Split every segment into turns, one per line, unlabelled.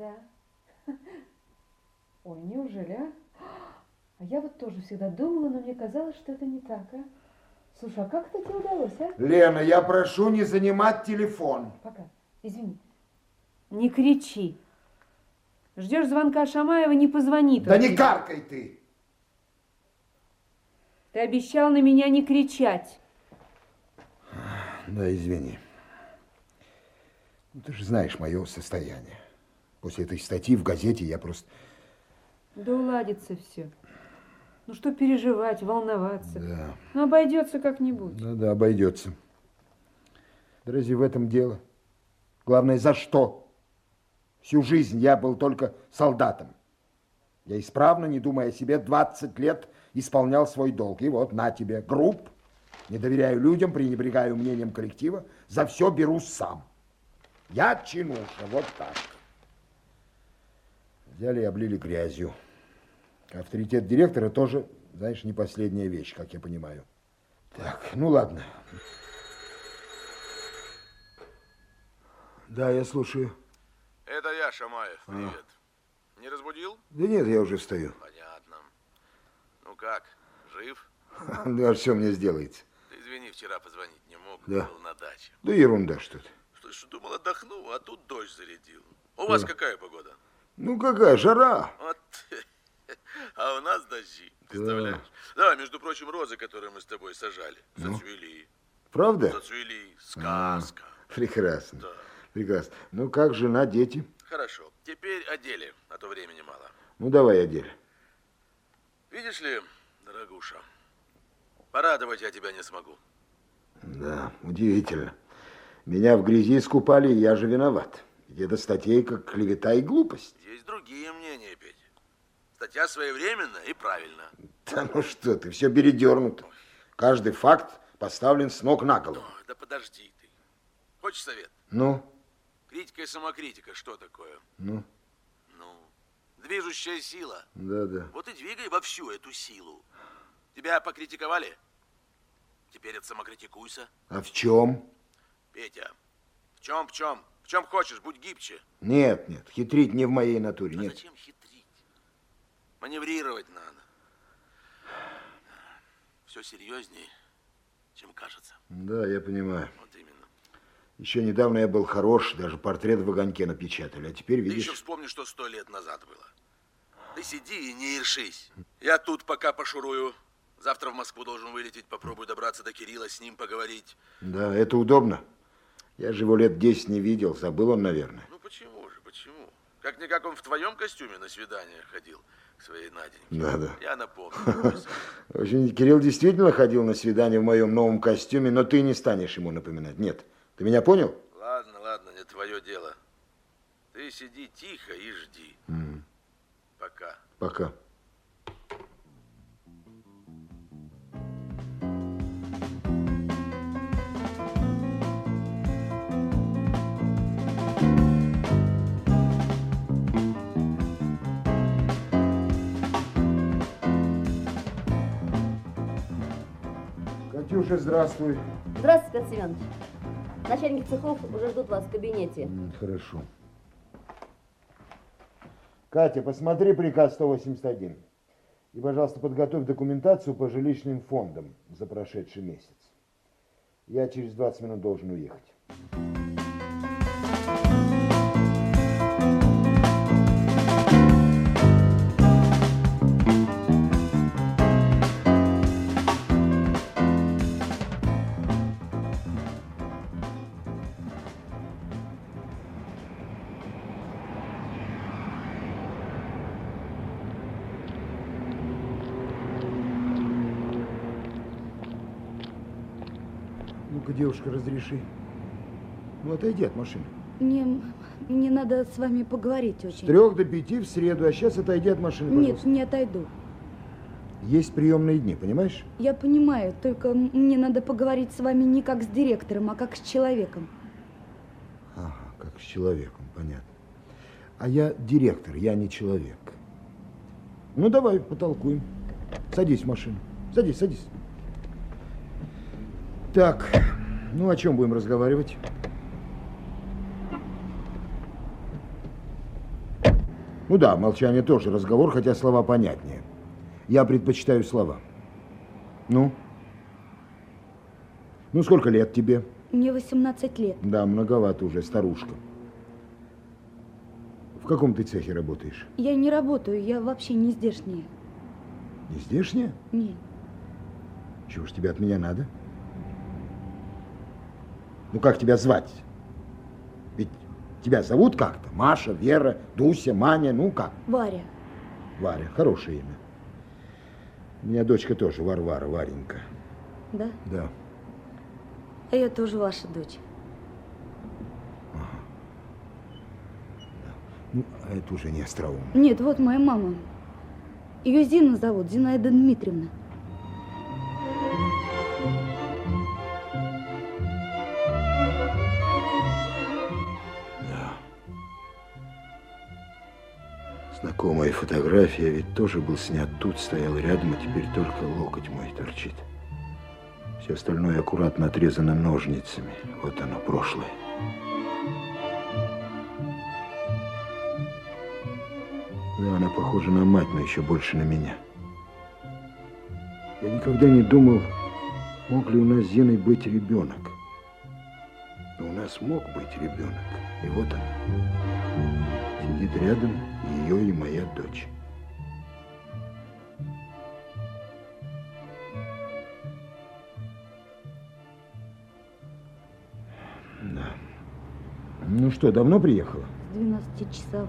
Да. Ой, неужели, а? А я вот тоже всегда думала, но мне казалось, что это не так, а? Слушай, а как это тебе удалось, а?
Лена, я прошу не занимать телефон.
Пока. Извини. Не кричи. Ждешь звонка Шамаева, не позвонит.
Да не каркай ты.
Ты обещал на меня не кричать.
Да, извини. Ну, ты же знаешь мое состояние. После этой статьи в газете я просто...
Да уладится все. Ну что переживать, волноваться.
Да.
Ну обойдется как-нибудь.
Да, да, обойдется. Да разве в этом дело? Главное, за что? Всю жизнь я был только солдатом. Я исправно, не думая о себе, 20 лет исполнял свой долг. И вот на тебе, групп, не доверяю людям, пренебрегаю мнением коллектива, за все беру сам. Я чинуша, вот так. Взяли и облили грязью. Авторитет директора тоже, знаешь, не последняя вещь, как я понимаю. Так, ну ладно. Да, я слушаю.
Это я, Шамаев. Привет. Не разбудил?
Да нет, я уже встаю.
Понятно. Ну как, жив?
Ну, а что мне сделается?
Ты извини, вчера позвонить не мог,
Да.
был на даче.
Да ерунда что-то.
Слышь, думал, отдохну, а тут дождь зарядил. У вас какая погода?
Ну какая, жара.
Вот. А у нас дожди, представляешь? Да, между прочим, розы, которые мы с тобой сажали,
Ну?
зацвели.
Правда?
Зацвели. Сказка.
Прекрасно.
Да.
Прекрасно. Ну как жена, дети?
Хорошо. Теперь о деле, а то времени мало.
Ну давай о деле.
Видишь ли, дорогуша, порадовать я тебя не смогу.
Да, удивительно. Меня в грязи искупали, я же виноват. Ведь это статей как клевета и глупость.
Есть другие мнения, Петя. Статья своевременна и правильно.
Да ну что ты, все передернуто. Каждый факт поставлен с ног на голову.
Ой, да подожди ты. Хочешь совет?
Ну,
Критика и самокритика, что такое?
ну,
Ну, движущая сила.
да-да.
Вот и двигай во всю эту силу. Тебя покритиковали? Теперь от самокритикуйся.
А в чем?
Петя, в чем, в чем? Чем хочешь, будь гибче.
Нет, нет, хитрить не в моей натуре,
А
нет.
зачем хитрить? Маневрировать надо. Все серьезнее, чем кажется.
Да, я понимаю.
Вот именно.
Еще недавно я был хорош, даже портрет в огоньке напечатали, а теперь,
Ты еще
видишь...
вспомни, что сто лет назад было. Ты сиди и не ершись. Я тут пока пошурую. Завтра в Москву должен вылететь. Попробую добраться до Кирилла, с ним поговорить.
Да, это удобно. Я же его лет 10 не видел, забыл он, наверное.
Ну почему же, почему? Как-никак он в твоем костюме на свидание ходил к своей Наденьке.
Да, да.
Я напомню.
В общем, Кирилл действительно ходил на свидание в моем новом костюме, но ты не станешь ему напоминать. Нет. Ты меня понял?
Ладно, ладно, не твое дело. Ты сиди тихо и жди. Пока.
Пока. Катюша, здравствуй.
Здравствуйте, Петр Семенович. Начальник цехов уже ждут вас в кабинете.
Хорошо. Катя, посмотри приказ 181. И, пожалуйста, подготовь документацию по жилищным фондам за прошедший месяц. Я через 20 минут должен уехать. Девушка, разреши. Ну, отойди от машины.
Мне, мне надо с вами поговорить
С
очень.
трех до пяти в среду, а сейчас отойди от машины,
Нет,
пожалуйста.
не отойду.
Есть приемные дни, понимаешь?
Я понимаю, только мне надо поговорить с вами не как с директором, а как с человеком.
Ага, как с человеком, понятно. А я директор, я не человек. Ну, давай, потолкуем. Садись в машину. Садись, садись. Так, ну о чем будем разговаривать? Ну да, молчание тоже разговор, хотя слова понятнее. Я предпочитаю слова. Ну? Ну, сколько лет тебе?
Мне 18 лет.
Да, многовато уже, старушка. В каком ты цехе работаешь?
Я не работаю, я вообще не здешняя.
Не здешняя?
Нет.
Чего ж тебе от меня надо? Ну, как тебя звать? Ведь тебя зовут как-то? Маша, Вера, Дуся, Маня, ну как?
Варя.
Варя, хорошее имя. У меня дочка тоже Варвара, Варенька.
Да?
Да.
А я тоже ваша дочь.
Ну, а это уже не остроумно.
Нет, вот моя мама. Ее Зина зовут, Зинаида Дмитриевна.
Знакомая фотография ведь тоже был снят тут, стоял рядом, а теперь только локоть мой торчит. Все остальное аккуратно отрезано ножницами. Вот оно, прошлое. Да, она похожа на мать, но еще больше на меня. Я никогда не думал, мог ли у нас с Зиной быть ребенок. Но у нас мог быть ребенок. И вот он. Сидит рядом ее и моя дочь. Да. Ну что, давно приехала?
С 12 часов.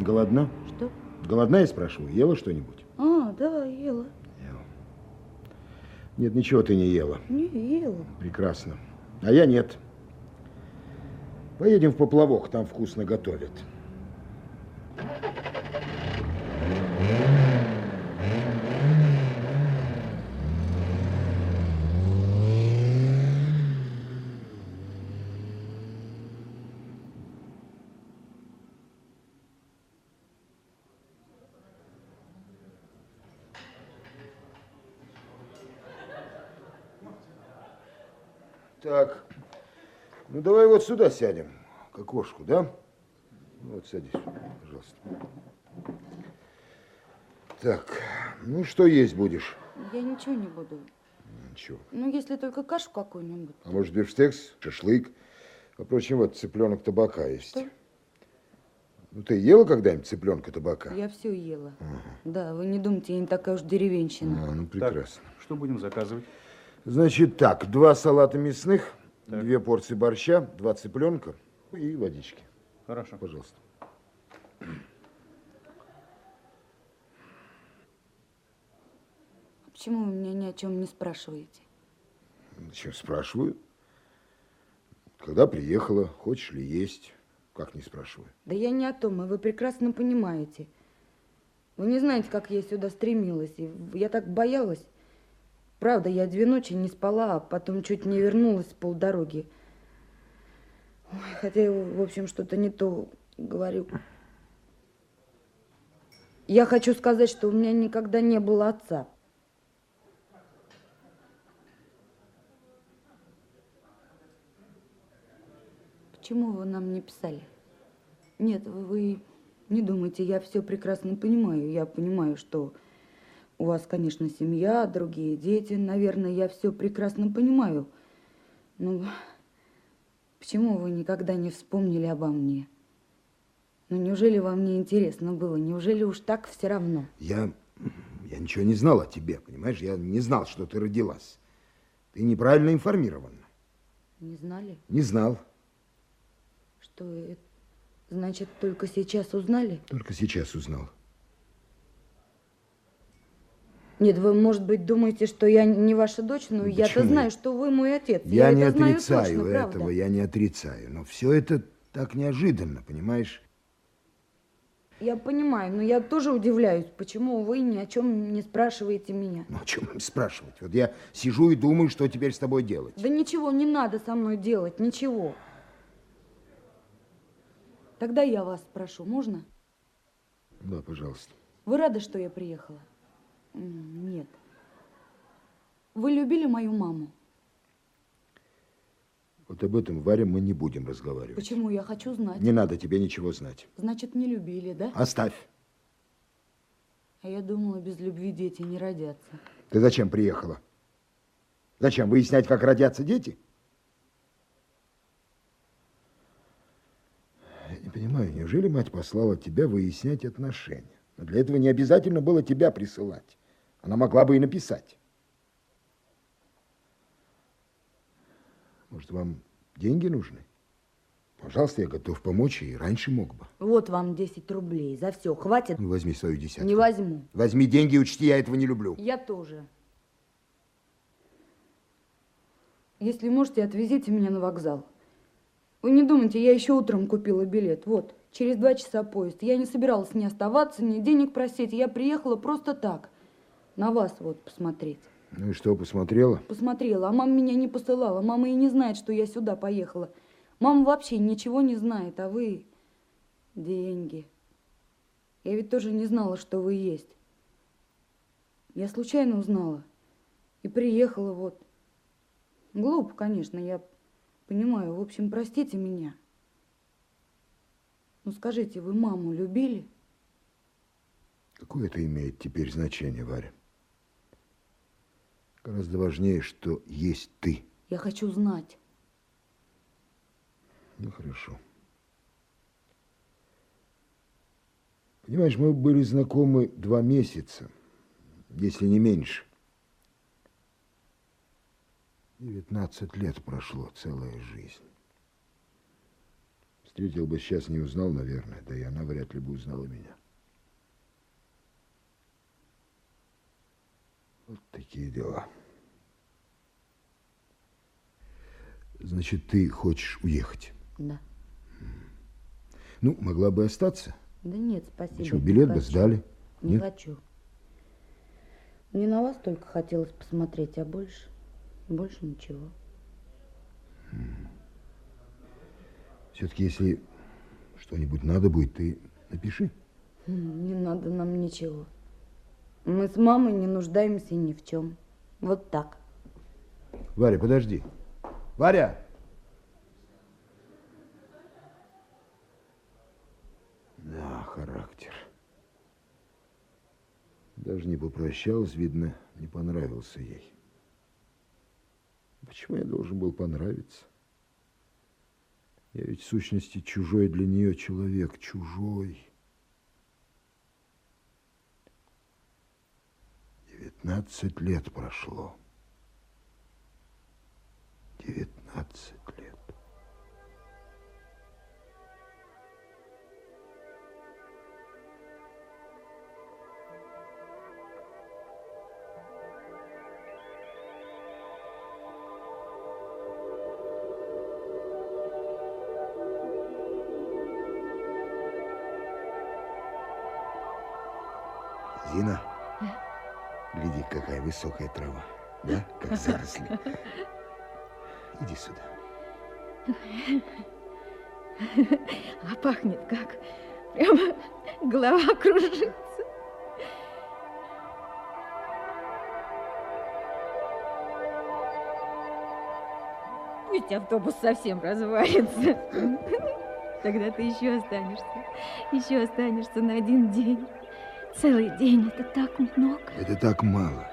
Голодна?
Что?
Голодна, я спрашиваю. Ела что-нибудь?
А, да, ела.
Ела. Нет, ничего ты не ела.
Не ела.
Прекрасно. А я нет. Поедем в Поплавок, там вкусно готовят. Так, ну давай вот сюда сядем, к окошку, да? Вот садись, пожалуйста. Так, ну что есть будешь?
Я ничего не буду.
Ничего.
Ну, если только кашу какую-нибудь.
А может бифштекс, шашлык? А впрочем, вот цыпленок табака есть.
Что?
Ну ты ела когда-нибудь цыпленка табака?
Я все ела. Да, вы не думайте, я не такая уж деревенщина.
А, ну
Так,
прекрасно.
что будем заказывать?
Значит так, два салата мясных,
Так.
две порции борща, два цыпленка и водички.
Хорошо.
Пожалуйста.
А Почему вы меня ни о чем не спрашиваете?
Зачем спрашиваю? Когда приехала, хочешь ли есть? Как не спрашиваю?
Да я не о том, и вы прекрасно понимаете. Вы не знаете, как я сюда стремилась, и я так боялась. Правда, я две ночи не спала, а потом чуть не вернулась с полдороги. Ой, хотя в общем, что-то не то говорю. Я хочу сказать, что у меня никогда не было отца. Почему вы нам не писали? Нет, вы не думайте, я все прекрасно понимаю. Я понимаю, что у вас, конечно, семья, другие дети, наверное, я все прекрасно понимаю. Но почему вы никогда не вспомнили обо мне? Ну, неужели вам не интересно было? Неужели уж так все равно?
Я, я ничего не знал о тебе, понимаешь? Я не знал, что ты родилась. Ты неправильно информирована.
Не знали,
Не знал.
что это значит только сейчас узнали?
Только сейчас узнал.
Нет, вы, может быть, думаете, что я не ваша дочь, но я-то знаю, что вы мой отец.
Я, не
это
отрицаю
точно, правда.
этого, я не отрицаю. Но все это так неожиданно, понимаешь?
Я понимаю, но я тоже удивляюсь, почему вы ни о чем не спрашиваете меня.
Ну, о чем спрашивать? Вот я сижу и думаю, что теперь с тобой делать.
Да ничего не надо со мной делать, ничего. Тогда я вас спрошу, можно?
Да, пожалуйста.
Вы рады, что я приехала? Нет. Вы любили мою маму?
Вот об этом, Варя, мы не будем разговаривать.
Почему? Я хочу знать.
Не надо тебе ничего знать.
Значит, не любили, да?
Оставь.
А я думала, без любви дети не родятся.
Ты зачем приехала? Зачем? Выяснять, как родятся дети? Я не понимаю, неужели мать послала тебя выяснять отношения? Но для этого не обязательно было тебя присылать. Она могла бы и написать. Может, вам деньги нужны? Пожалуйста, я готов помочь и раньше мог бы.
Вот вам 10 рублей. За все. Хватит?
Ну, возьми свою десятку.
Не возьму.
Возьми деньги и учти, я этого не люблю.
Я тоже. Если можете, отвезите меня на вокзал. Вы не думайте, я еще утром купила билет. Вот, через два часа поезд. Я не собиралась ни оставаться, ни денег просить. Я приехала просто так. На вас вот посмотреть.
Ну и что, посмотрела?
Посмотрела, а мама меня не посылала. Мама и не знает, что я сюда поехала. Мама вообще ничего не знает, а вы... Деньги. Я ведь тоже не знала, что вы есть. Я случайно узнала. И приехала вот. Глупо, конечно, я понимаю. В общем, простите меня. Ну скажите, вы маму любили?
Какое это имеет теперь значение, Варя? Гораздо важнее, что есть ты.
Я хочу знать.
Ну, хорошо. Понимаешь, мы были знакомы два месяца, если не меньше. 19 лет прошло, целая жизнь. Встретил бы сейчас, не узнал, наверное, да и она вряд ли бы узнала меня. Вот такие дела. Значит, ты хочешь уехать?
Да.
Ну, могла бы остаться.
Да нет, спасибо. Не
Билет бы сдали.
Не
Нет?
хочу. Мне на вас только хотелось посмотреть, а больше, больше ничего.
Все-таки, если что-нибудь надо будет, ты напиши.
Не надо нам ничего. Мы с мамой не нуждаемся ни в чем. Вот так.
Варя, подожди. Варя! Да, характер. Даже не попрощалась, видно, не понравился ей. Почему я должен был понравиться? Я ведь в сущности чужой для нее человек, чужой. Девятнадцать лет прошло. Девятнадцать лет. Зина, гляди, какая высокая трава, да, как заросли. Иди сюда.
А пахнет как? Прямо голова кружится. Пусть автобус совсем развалится. Тогда ты еще останешься. Еще останешься на один день. Целый день это так много.
Это так мало.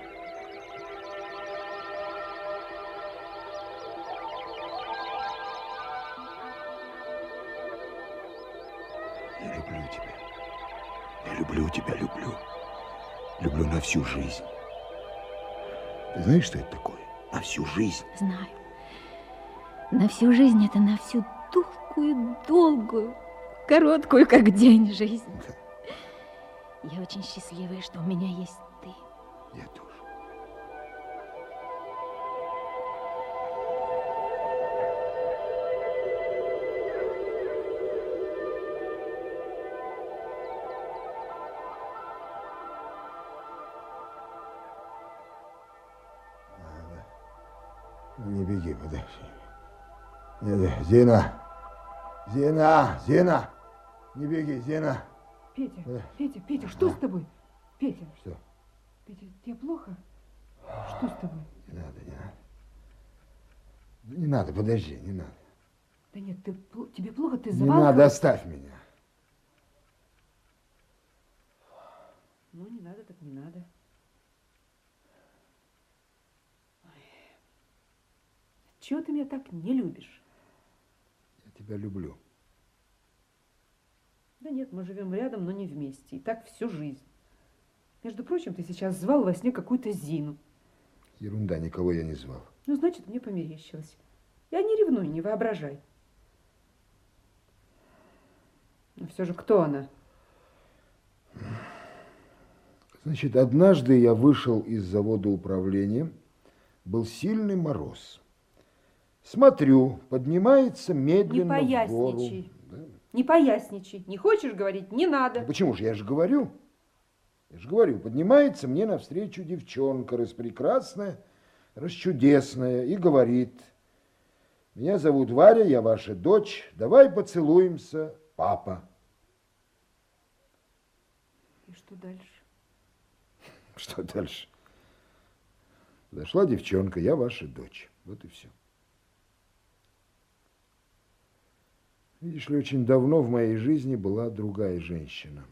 Всю жизнь. Ты знаешь, что это такое? На всю жизнь.
Знаю. На всю жизнь это на всю долгую, долгую, короткую, как день жизнь. Я очень счастливая, что у меня есть ты.
Я тоже. Зина! Зина! Зина! Не беги, Зина!
Петя,
Э.
Петя, Петя, что с тобой? Петя,
Что?
Петя, тебе плохо? Что с тобой?
Не надо, не надо. Не надо, подожди, не надо.
Да нет, ты, тебе плохо, ты
Не
звал?
надо, оставь меня.
Ну, не надо, так не надо. Чего ты меня так не любишь?
Тебя люблю.
Да нет, мы живем рядом, но не вместе. И так всю жизнь. Между прочим, ты сейчас звал во сне какую-то Зину.
Ерунда, никого я не звал.
Ну, значит, мне померещилось. Я не ревную, не воображай. Но все же кто она?
Значит, однажды я вышел из завода управления, был сильный мороз. Смотрю, поднимается медленно
Не
в гору.
поясничай.
Да.
Не поясничай. Не хочешь говорить? Не надо.
Ну Почему же? Я же говорю. Я же говорю, поднимается мне навстречу девчонка распрекрасная, расчудесная, и говорит, меня зовут Варя, я ваша дочь, давай поцелуемся, папа.
И что дальше?
Что дальше? Зашла девчонка, я ваша дочь. Вот и все. Видишь ли, очень давно в моей жизни была другая женщина.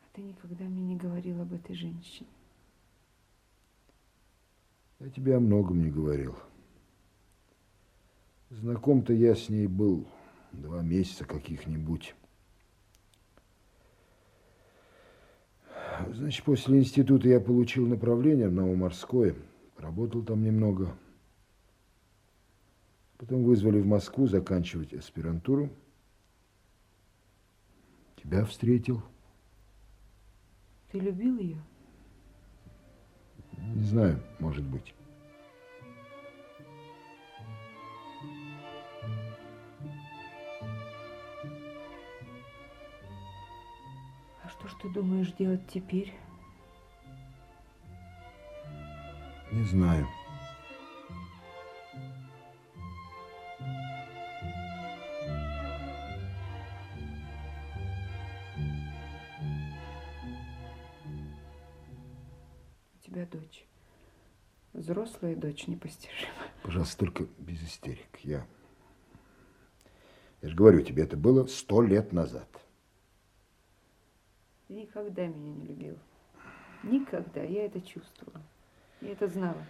А ты никогда мне не говорил об этой женщине.
Я тебе о многом не говорил. Знаком-то я с ней был два месяца каких-нибудь. Значит, после института я получил направление в Новоморское. Работал там немного. Потом вызвали в Москву заканчивать аспирантуру. Тебя встретил.
Ты любил ее?
Не знаю, может быть.
А что ж ты думаешь делать теперь?
Не знаю.
Взрослая дочь непостижима.
Пожалуйста, только без истерик. Я... Я же говорю тебе, это было сто лет назад.
Ты никогда меня не любил. Никогда. Я это чувствовала. Я это знала.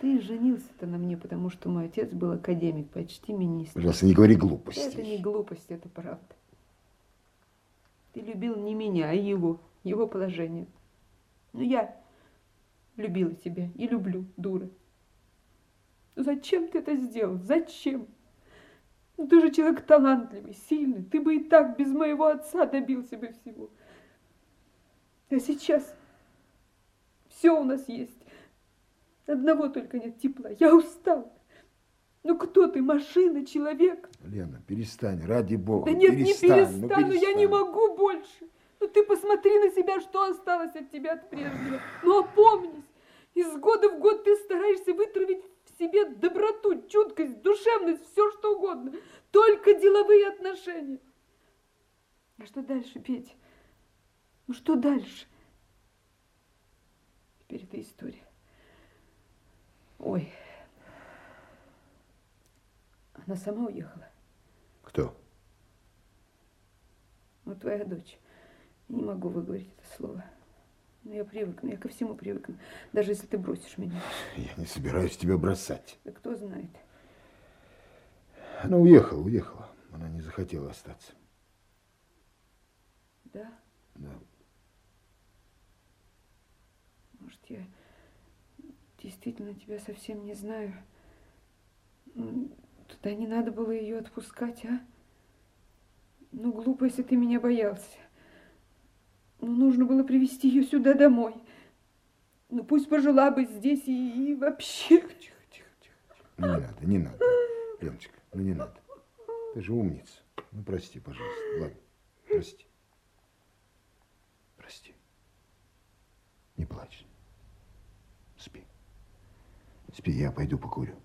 Ты женился-то на мне, потому что мой отец был академик, почти министр.
Пожалуйста, не говори глупостей.
Это не глупость, это правда. Ты любил не меня, а его, его положение. Но я любила тебя и люблю, дура. Ну зачем ты это сделал? Зачем? Ну ты же человек талантливый, сильный. Ты бы и так без моего отца добился бы всего. А сейчас все у нас есть. Одного только нет тепла. Я устал. Ну кто ты, машина, человек?
Лена, перестань, ради бога.
Да нет,
перестань,
не
ну
перестану, я не
перестань.
могу больше. Ну ты посмотри на себя, что осталось от тебя от прежнего. Ну опомнись. Из года в год ты стараешься вытравить в себе доброту, чуткость, душевность, все что угодно. Только деловые отношения. А что дальше, Петя? Ну что дальше? Теперь это история. Ой. Она сама уехала.
Кто?
Ну, твоя дочь. Не могу выговорить это слово. Но я привыкну, я ко всему привыкну. Даже если ты бросишь меня.
Я не собираюсь тебя бросать.
Да кто знает.
Она уехала, уехала. Она не захотела остаться.
Да?
Да.
Может, я действительно тебя совсем не знаю. Ну, Тогда не надо было ее отпускать, а? Ну, глупо, если ты меня боялся. Ну, нужно было привести ее сюда домой. Ну, пусть пожила бы здесь и, и вообще.
Тихо, тихо, тихо. Ну, не надо, не надо. Леночка, ну не надо. Ты же умница. Ну, прости, пожалуйста. Ладно, прости. Прости. Не плачь. Спи. Спи, я пойду покурю.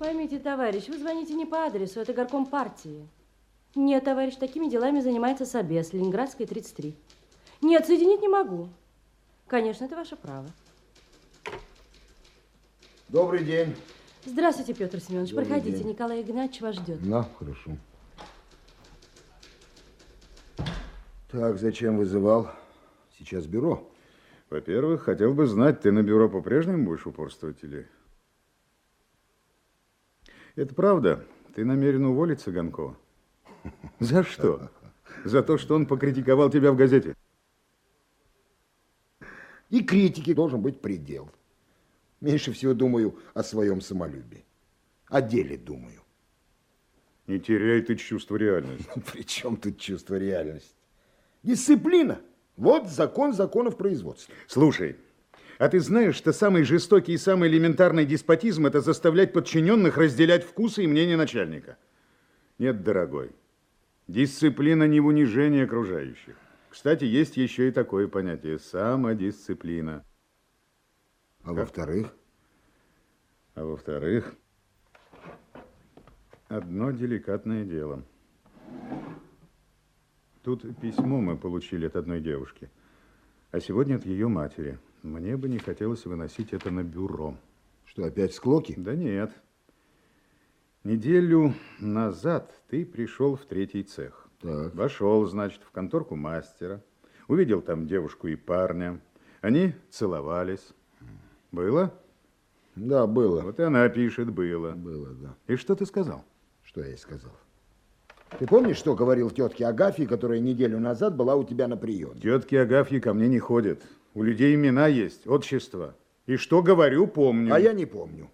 Поймите, товарищ, вы звоните не по адресу, это горком партии. Нет, товарищ, такими делами занимается Собес, Ленинградская, 33. Нет, соединить не могу. Конечно, это ваше право.
Добрый день.
Здравствуйте, Петр Семенович.
Добрый
Проходите,
день.
Николай Игнатьевич вас ждет.
На, хорошо. Так, зачем вызывал? Сейчас бюро.
Во-первых, хотел бы знать, ты на бюро по-прежнему будешь упорствовать или... Это правда? Ты намерен уволить Цыганкова? За что? За то, что он покритиковал тебя в газете?
И критике должен быть предел. Меньше всего думаю о своем самолюбии. О деле думаю.
Не теряй ты чувство реальности.
При чем тут чувство реальности? Дисциплина. Вот закон законов производства.
Слушай, а ты знаешь, что самый жестокий и самый элементарный деспотизм – это заставлять подчиненных разделять вкусы и мнения начальника? Нет, дорогой, дисциплина не в унижении окружающих. Кстати, есть еще и такое понятие – самодисциплина.
А во-вторых,
А во-вторых, одно деликатное дело. Тут письмо мы получили от одной девушки, а сегодня от ее матери. Мне бы не хотелось выносить это на бюро.
что опять склоки?
Да нет. Неделю назад ты пришел в третий цех.
Так.
Вошел, значит, в конторку мастера. Увидел там девушку и парня. Они целовались. Было?
Да, было.
Вот и она пишет, было.
Было, да.
И что ты сказал?
Что я ей сказал? Ты помнишь, что говорил тетке Агафье, которая неделю назад была у тебя на приеме?
Тетки Агафьи ко мне не ходят. У людей имена есть, отчество. И что говорю, помню.
А я не помню.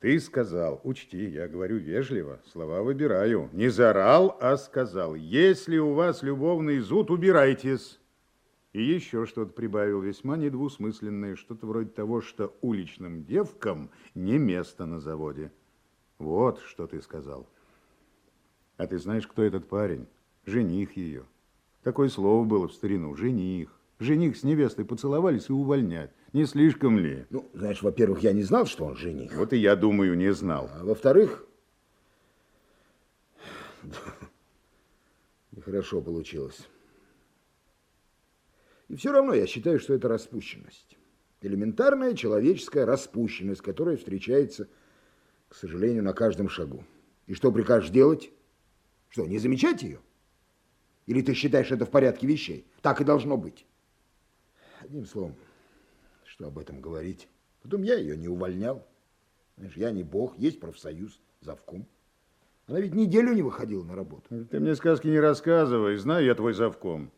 Ты сказал, учти, я говорю вежливо, слова выбираю. Не заорал, а сказал, если у вас любовный зуд, убирайтесь. И еще что-то прибавил, весьма недвусмысленное, что-то вроде того, что уличным девкам не место на заводе. Вот что ты сказал. А ты знаешь, кто этот парень? Жених ее. Такое слово было в старину, жених. Жених с невестой поцеловались и увольнять. Не слишком ли?
Ну, знаешь, во-первых, я не знал, что он жених.
Вот и я думаю, не знал.
А во-вторых, нехорошо получилось. И все равно я считаю, что это распущенность. Элементарная человеческая распущенность, которая встречается, к сожалению, на каждом шагу. И что прикажешь делать? Что, не замечать ее? Или ты считаешь это в порядке вещей? Так и должно быть. Одним словом, что об этом говорить? Потом я ее не увольнял. Знаешь, я не бог, есть профсоюз, завком. Она ведь неделю не выходила на работу.
Ты мне сказки не рассказывай, знаю я твой завком.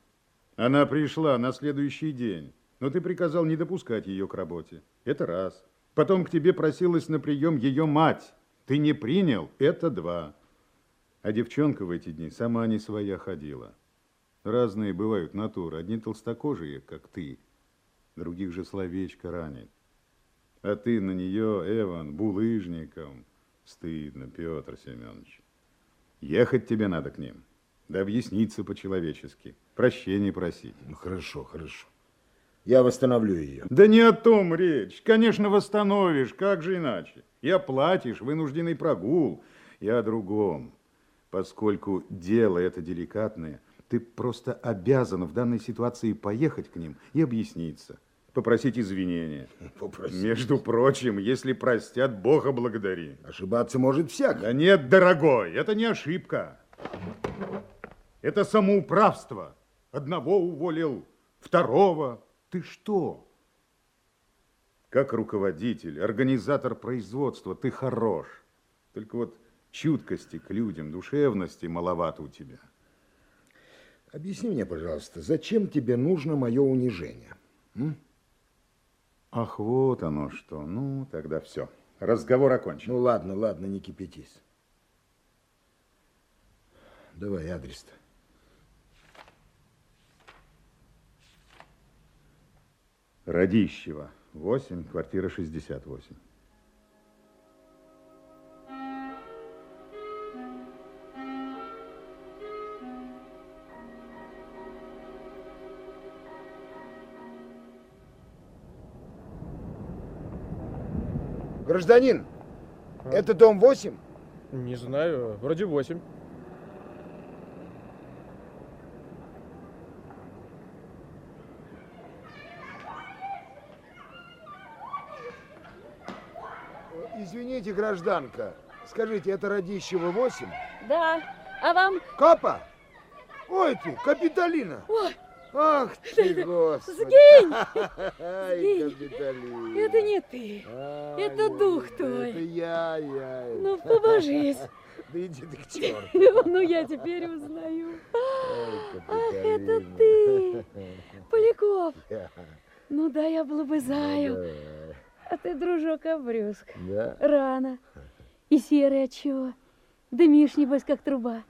Она пришла на следующий день, но ты приказал не допускать ее к работе. Это раз. Потом к тебе просилась на прием ее мать. Ты не принял, это два. А девчонка в эти дни сама не своя ходила. Разные бывают натуры. Одни толстокожие, как ты, других же словечко ранит. А ты на нее, Эван, булыжником. Стыдно, Петр Семенович. Ехать тебе надо к ним. Да объясниться по-человечески. Прощения просить.
Ну, хорошо, хорошо. Я восстановлю ее.
Да не о том речь. Конечно, восстановишь. Как же иначе? И оплатишь вынужденный прогул. Я о другом. Поскольку дело это деликатное, ты просто обязан в данной ситуации поехать к ним и объясниться. Попросить извинения.
Попроси.
Между прочим, если простят, Бога благодари.
Ошибаться может всяк.
Да нет, дорогой, это не ошибка. Это самоуправство. Одного уволил, второго. Ты что? Как руководитель, организатор производства, ты хорош. Только вот чуткости к людям, душевности маловато у тебя.
Объясни мне, пожалуйста, зачем тебе нужно мое унижение? М?
Ах, вот оно что. Ну, тогда все. Разговор окончен.
Ну, ладно, ладно, не кипятись. Давай адрес-то.
Радищева, 8, квартира 68.
Гражданин, Это дом 8?
Не знаю, вроде восемь.
Извините, гражданка, скажите, это Радищева 8?
Да, а вам?
Капа? Ой ты, Капитолина!
Ой,
Ах ты, господи!
Сгинь! Сгинь! Это не ты. Это дух твой.
Это я, я.
Ну, побожись.
Да иди ты к черту.
Ну, я теперь узнаю.
Ах,
Ах, это ты, Поляков. Ну да, я был бы заю. А ты, дружок, обрюзг.
Да?
Рано. И серый отчего? Дымишь, небось, как труба.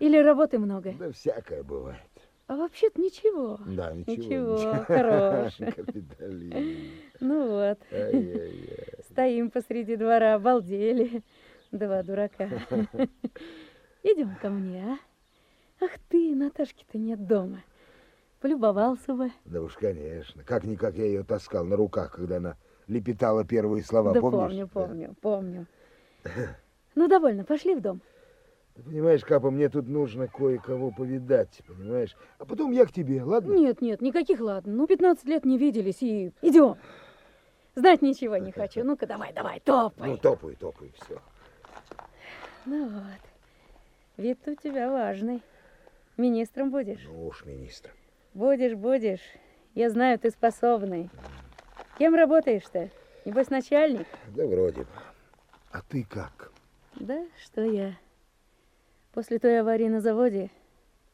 Или работы много?
Да всякое бывает.
А вообще-то ничего.
Да, ничего.
Ничего. Ну вот, стоим посреди двора, обалдели. Два дурака. Идем ко мне, а? Ах ты, Наташки-то нет дома. Полюбовался бы.
Да уж, конечно. Как-никак я ее таскал на руках, когда она лепетала первые слова.
Да
Помнишь?
помню, помню, помню. Ну, довольно, пошли в дом.
Ты понимаешь, Капа, мне тут нужно кое-кого повидать, понимаешь? А потом я к тебе, ладно?
Нет, нет, никаких ладно. Ну, 15 лет не виделись и идем. Знать ничего не хочу. Ну-ка, давай, давай, топай.
Ну, топай, топай, все.
Ну вот. Вид у тебя важный. Министром будешь?
Ну уж, министр.
Будешь, будешь. Я знаю, ты способный. Кем работаешь-то? Небось, начальник?
Да вроде бы. А ты как?
Да, что я. После той аварии на заводе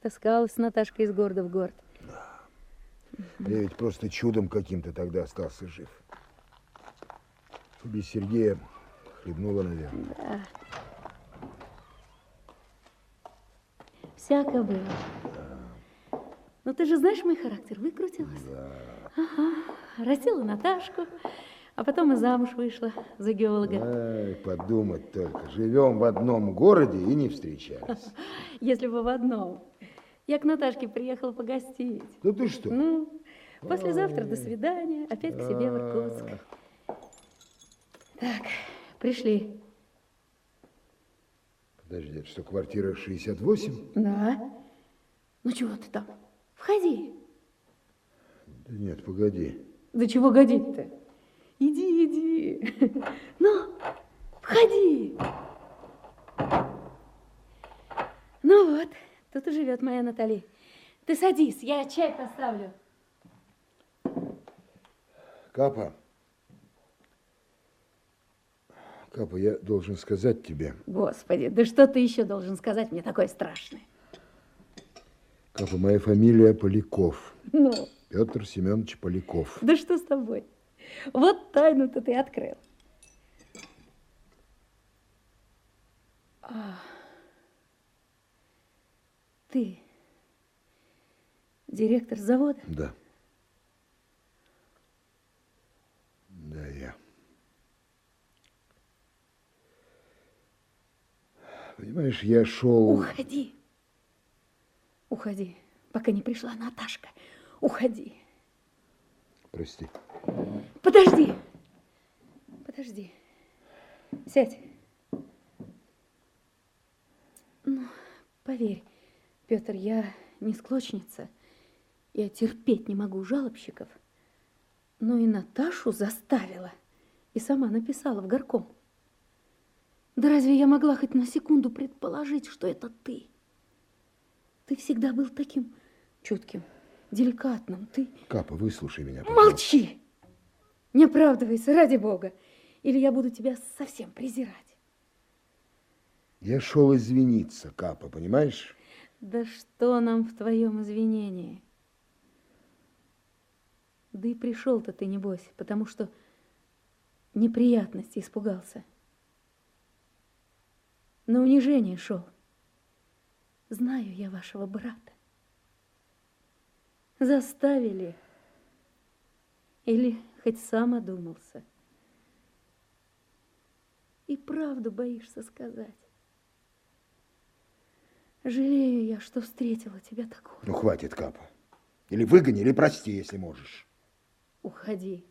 таскалась с Наташкой из города в город.
Я ведь просто чудом каким-то тогда остался жив. Без Сергея хлебнула, наверное.
Да. Всяко было. Но ты же знаешь мой характер, выкрутилась. Ага. Растила Наташку, а потом и замуж вышла за геолога.
Ай, подумать только. Живем в одном городе и не встречались.
Если бы в одном. Я к Наташке приехала погостить.
Да ты что?
Ну, послезавтра до свидания, опять к себе в Иркутск. Так, пришли.
Подожди, это что, квартира 68?
Да. Ну чего ты там? Входи.
Да нет, погоди.
Да чего годить-то? Иди, иди. Ну, входи. Ну вот, тут и живет моя Натали. Ты садись, я чай поставлю.
Капа. Капа, я должен сказать тебе.
Господи, да что ты еще должен сказать мне такое страшное?
Капа, моя фамилия Поляков.
Ну,
Петр Семенович Поляков.
да что с тобой? Вот тайну-то ты открыл. А, ты директор завода?
Да. Да, я. Понимаешь, я шел...
Уходи. Уходи, пока не пришла Наташка. Уходи.
Прости.
Подожди. Подожди. Сядь. Ну, поверь, Петр, я не склочница. Я терпеть не могу жалобщиков. Но и Наташу заставила. И сама написала в горком. Да разве я могла хоть на секунду предположить, что это ты? Ты всегда был таким чутким, деликатным. Ты...
Капа, выслушай меня, пожалуйста.
Молчи! Не оправдывайся, ради бога. Или я буду тебя совсем презирать.
Я шел извиниться, Капа, понимаешь?
Да что нам в твоем извинении? Да и пришел-то ты, небось, потому что неприятности испугался. На унижение шел. Знаю я вашего брата. Заставили. Или хоть сам одумался. И правду боишься сказать. Жалею я, что встретила тебя такого.
Ну, хватит, Капа. Или выгони, или прости, если можешь.
Уходи.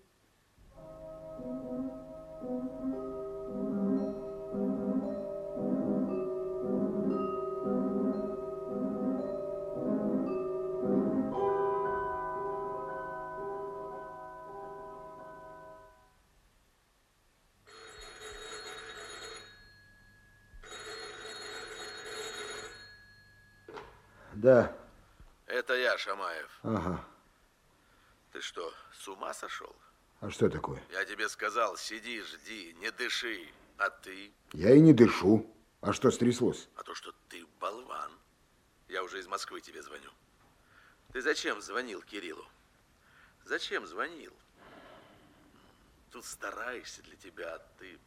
Да.
Это я, Шамаев.
Ага.
Ты что, с ума сошел?
А что такое?
Я тебе сказал, сиди, жди, не дыши. А ты?
Я и не дышу. А что стряслось?
А то, что ты болван. Я уже из Москвы тебе звоню. Ты зачем звонил Кириллу? Зачем звонил? Тут стараешься для тебя, а ты...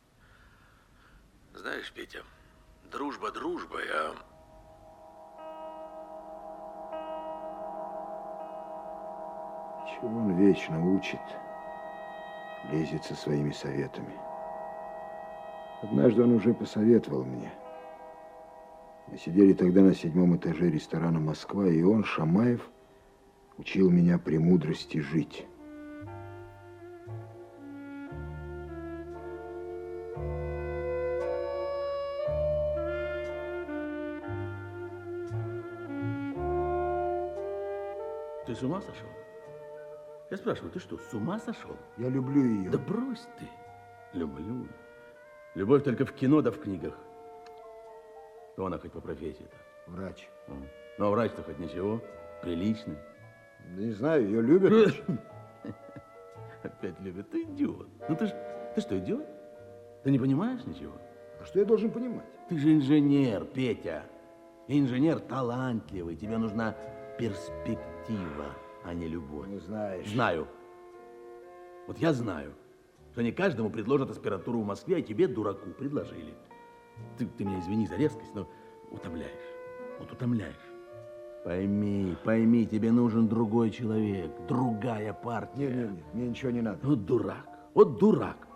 Знаешь, Петя, дружба дружбой, а...
Чего он вечно учит? Лезет со своими советами. Однажды он уже посоветовал мне. Мы сидели тогда на седьмом этаже ресторана «Москва», и он, Шамаев, учил меня премудрости жить.
Ты с ума сошел? Я спрашиваю, ты что, с ума сошел?
Я люблю ее.
Да брось ты. Люблю. Любовь только в кино да в книгах. Кто она хоть по профессии-то?
Врач.
Ну, а врач-то хоть ничего, приличный.
Не знаю, ее любят.
Опять любит. Ты идиот. Ну ты ж, ты что, идиот? Ты не понимаешь ничего?
А что я должен понимать?
Ты же инженер, Петя. Инженер талантливый. Тебе нужна перспектива, а не любовь.
Ну, знаешь.
Знаю. Вот я знаю, что не каждому предложат аспирантуру в Москве, а тебе, дураку, предложили. Ты, ты меня извини за резкость, но утомляешь. Вот утомляешь. Пойми, пойми, тебе нужен другой человек, другая партия.
Нет, нет, нет, мне ничего не надо.
Вот дурак, вот дурак.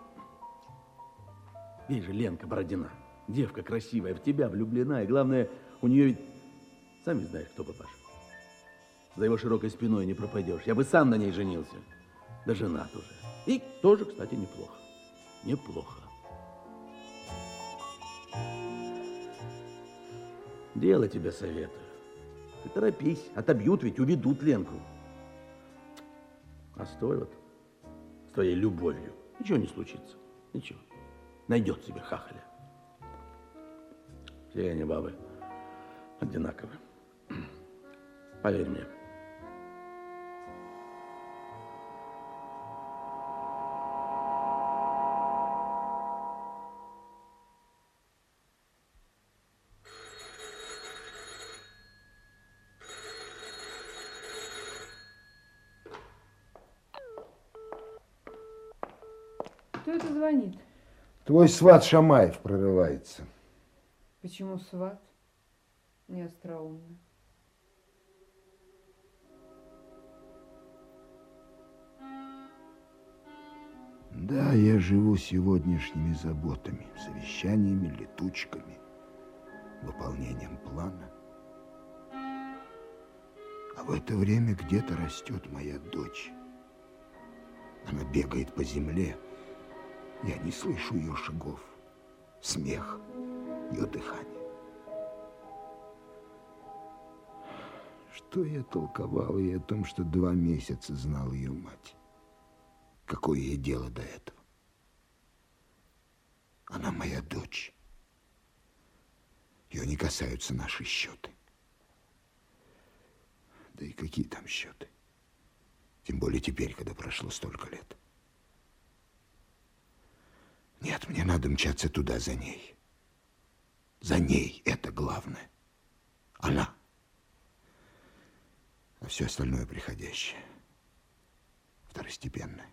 Видишь же, Ленка Бородина, девка красивая, в тебя влюблена, и главное, у нее ведь, сами знаешь, кто папаша. За его широкой спиной не пропадешь. Я бы сам на ней женился. Да женат уже. И тоже, кстати, неплохо. Неплохо. Дело тебе советую. Ты торопись, отобьют ведь, уведут Ленку. А стой вот с твоей любовью. Ничего не случится. Ничего. Найдет себе хахаля. Все они бабы одинаковы. Поверь мне.
Твой сват Шамаев прорывается.
Почему сват? Не остроумно.
Да, я живу сегодняшними заботами, совещаниями, летучками, выполнением плана. А в это время где-то растет моя дочь. Она бегает по земле. Я не слышу ее шагов, смех, ее дыхание. Что я толковал ей о том, что два месяца знал ее мать? Какое ей дело до этого? Она моя дочь. Ее не касаются наши счеты. Да и какие там счеты? Тем более теперь, когда прошло столько лет. Нет, мне надо мчаться туда за ней. За ней это главное. Она. А все остальное приходящее. Второстепенное.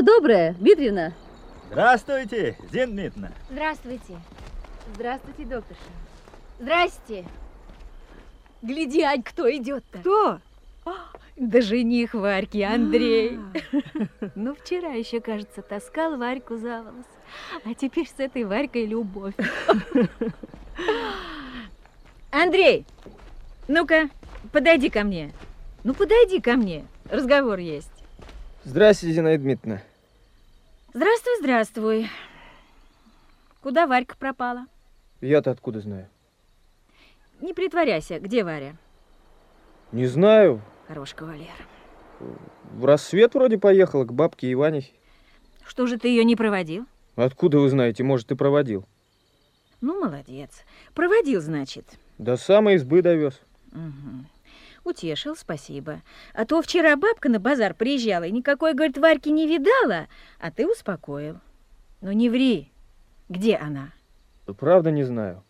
Утро доброе, Дмитриевна.
Здравствуйте, Зин Дмитриевна.
Здравствуйте. Здравствуйте, докторша. Здрасте. Гляди, Ань, кто идет-то?
Кто?
А, Да жених Варьки, Андрей. Ну, вчера еще, кажется, таскал Варьку за волос. А теперь с этой Варькой любовь. Андрей, ну-ка, подойди ко мне. Ну, подойди ко мне. Разговор есть.
Здравствуйте, Зинаида Дмитриевна.
Здравствуй, здравствуй. Куда Варька пропала?
Я-то откуда знаю?
Не притворяйся, где Варя?
Не знаю.
Хороший кавалер.
В рассвет вроде поехала к бабке Иванихе.
Что же ты ее не проводил?
Откуда вы знаете, может, и проводил?
Ну, молодец. Проводил, значит.
До самой избы довез.
Угу. Утешил, спасибо. А то вчера бабка на базар приезжала и никакой, говорит, Варьки не видала, а ты успокоил. Ну не ври. Где она?
Правда не знаю.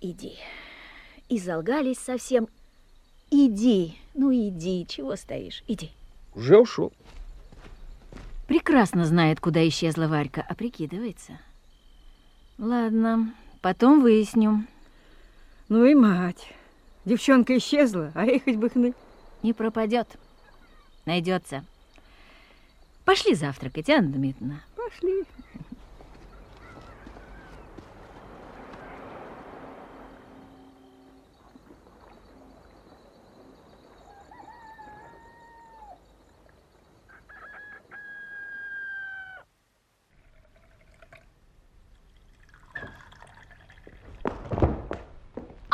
Иди. И залгались совсем. Иди. Ну иди. Чего стоишь? Иди.
Уже ушел.
Прекрасно знает, куда исчезла Варька, а прикидывается. Ладно, потом выясню.
Ну и мать. Девчонка исчезла, а ей хоть бы хны.
Не пропадет. Найдется. Пошли завтракать, Анна Дмитриевна.
Пошли.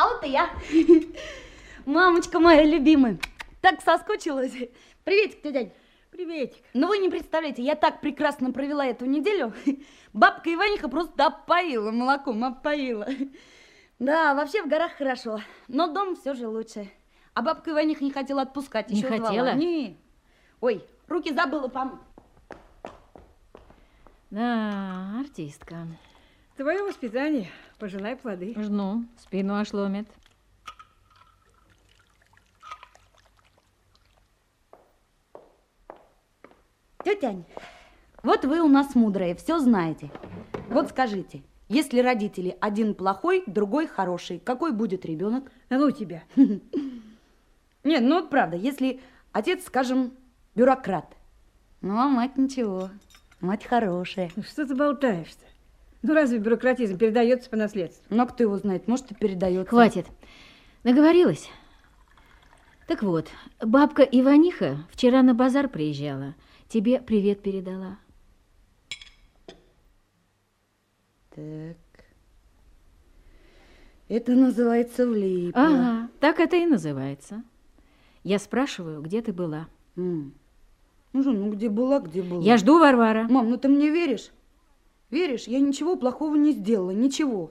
А вот и я. Мамочка моя любимая. Так соскучилась. Приветик, тетя Дянь.
Приветик.
Ну вы не представляете, я так прекрасно провела эту неделю. Бабка Иваниха просто опоила молоком, опоила. Да, вообще в горах хорошо, но дом все же лучше. А бабка Иваниха не хотела отпускать,
Не
еще звала.
хотела?
Не. Ой, руки забыла помыть.
Да, артистка.
Твое воспитание, пожинай плоды.
Жну, спину аж
Тетя Ань, вот вы у нас мудрые, все знаете. Вот скажите, если родители один плохой, другой хороший, какой будет ребенок?
А ну тебя.
Нет, ну вот правда, если отец, скажем, бюрократ, ну а мать ничего, мать хорошая.
Ну что ты болтаешь-то? Ну разве бюрократизм передается по наследству?
Ну а кто его знает, может и передается.
Хватит. Наговорилась. Так вот, бабка Иваниха вчера на базар приезжала. Тебе привет передала.
Так. Это называется влипло.
Ага, так это и называется. Я спрашиваю, где ты была?
М. Ну же, ну где была, где была.
Я жду, Варвара.
Мам, ну ты мне веришь? Веришь? Я ничего плохого не сделала, ничего.